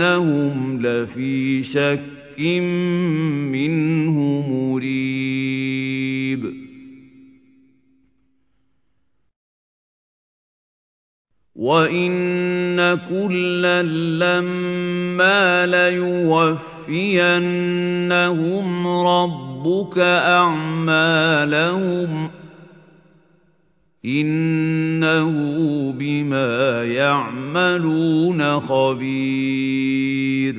وإنهم لفي شك منه مريب وَإِنَّ كُلًّا لَّمَّا لَيُوَفِّيَنَّهُمْ رَبُّكَ أَعْمَالَهُمْ إِنَّهُ بِمَا يَعْمَلُونَ خَبِيرٌ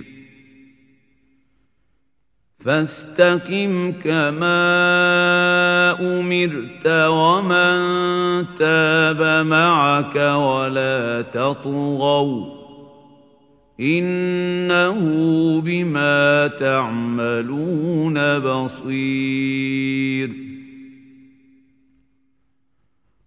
فاستقم كما أمرت ومن تاب معك ولا تطغوا إنه بما تعملون بصير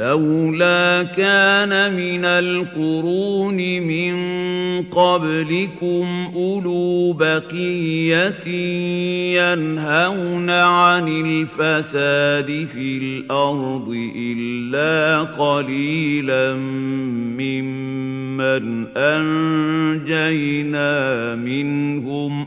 فلولا كان من القرون من قبلكم أولو بقية ينهون عن الفساد في الأرض إلا قليلا ممن أنجينا منهم.